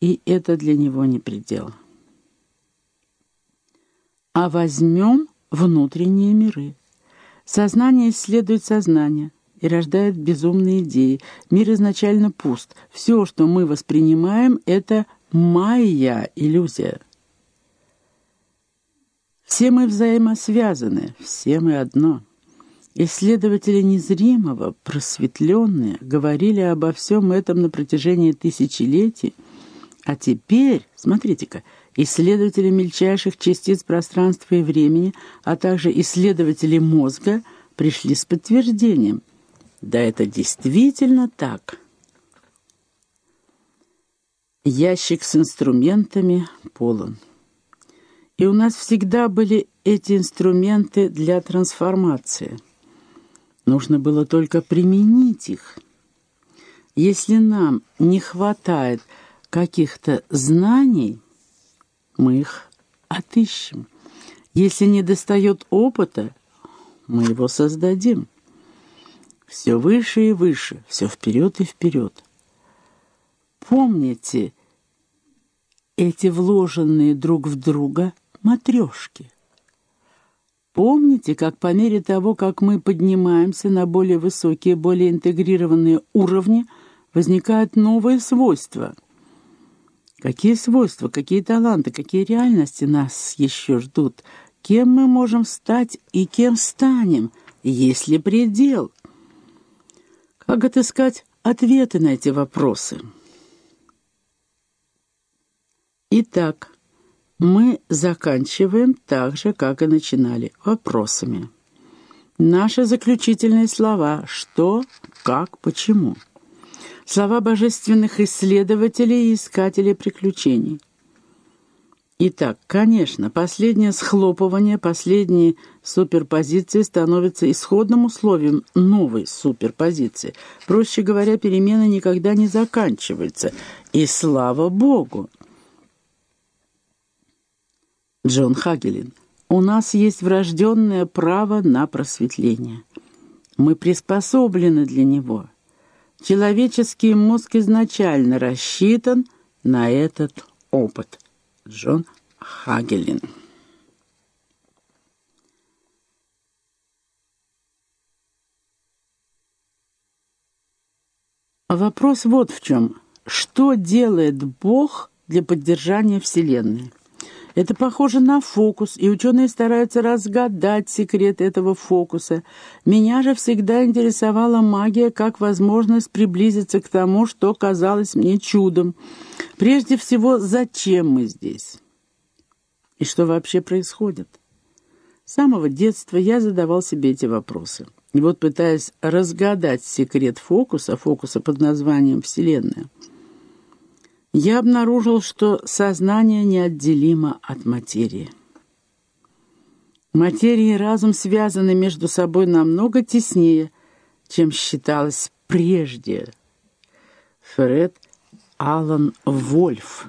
и это для него не предел. А возьмем внутренние миры. Сознание исследует сознание и рождает безумные идеи. Мир изначально пуст. Все, что мы воспринимаем, это майя, иллюзия. Все мы взаимосвязаны, все мы одно. Исследователи незримого, просветленные, говорили обо всем этом на протяжении тысячелетий, а теперь, смотрите-ка, исследователи мельчайших частиц пространства и времени, а также исследователи мозга пришли с подтверждением. Да это действительно так. Ящик с инструментами полон. И у нас всегда были эти инструменты для трансформации. Нужно было только применить их. Если нам не хватает каких-то знаний, мы их отыщем. Если не достает опыта, мы его создадим. Все выше и выше, все вперед и вперед. Помните эти вложенные друг в друга матрешки. Помните, как по мере того, как мы поднимаемся на более высокие, более интегрированные уровни, возникают новые свойства – Какие свойства, какие таланты, какие реальности нас еще ждут? Кем мы можем стать и кем станем? Есть ли предел? Как отыскать ответы на эти вопросы? Итак, мы заканчиваем так же, как и начинали, вопросами. Наши заключительные слова «что», «как», «почему» слова божественных исследователей и искателей приключений. Итак, конечно, последнее схлопывание последней суперпозиции становится исходным условием новой суперпозиции. Проще говоря, перемена никогда не заканчивается. И слава Богу! Джон Хагелин. У нас есть врожденное право на просветление. Мы приспособлены для него. Человеческий мозг изначально рассчитан на этот опыт. Джон Хагелин. Вопрос вот в чем. Что делает Бог для поддержания Вселенной? Это похоже на фокус, и ученые стараются разгадать секрет этого фокуса. Меня же всегда интересовала магия как возможность приблизиться к тому, что казалось мне чудом. Прежде всего, зачем мы здесь? И что вообще происходит? С самого детства я задавал себе эти вопросы. И вот пытаясь разгадать секрет фокуса, фокуса под названием «Вселенная», я обнаружил, что сознание неотделимо от материи. Материя и разум связаны между собой намного теснее, чем считалось прежде. Фред Аллан Вольф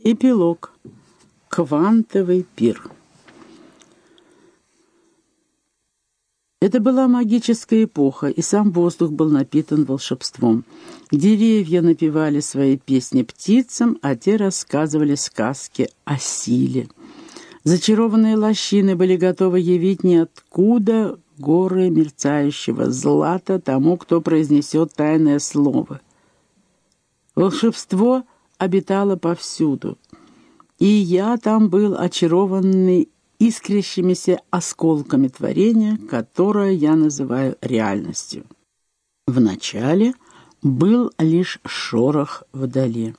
Эпилог. Квантовый пир. Это была магическая эпоха, и сам воздух был напитан волшебством. Деревья напевали свои песни птицам, а те рассказывали сказки о силе. Зачарованные лощины были готовы явить ниоткуда горы мерцающего злата тому, кто произнесет тайное слово. Волшебство обитало повсюду, и я там был очарованный искрящимися осколками творения, которое я называю реальностью. Вначале был лишь шорох вдали.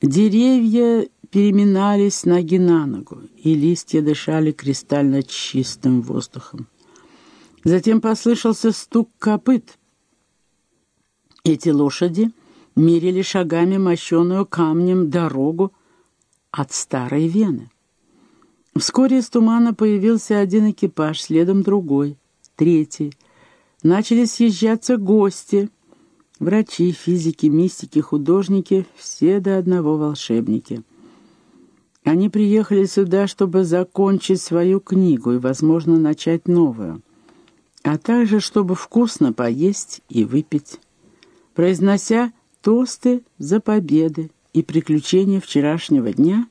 Деревья переминались ноги на ногу, и листья дышали кристально чистым воздухом. Затем послышался стук копыт. Эти лошади мерили шагами мощеную камнем дорогу от старой Вены. Вскоре из тумана появился один экипаж, следом другой, третий. Начали съезжаться гости. Врачи, физики, мистики, художники, все до одного волшебники. Они приехали сюда, чтобы закончить свою книгу и, возможно, начать новую, а также, чтобы вкусно поесть и выпить. Произнося тосты за победы и приключения вчерашнего дня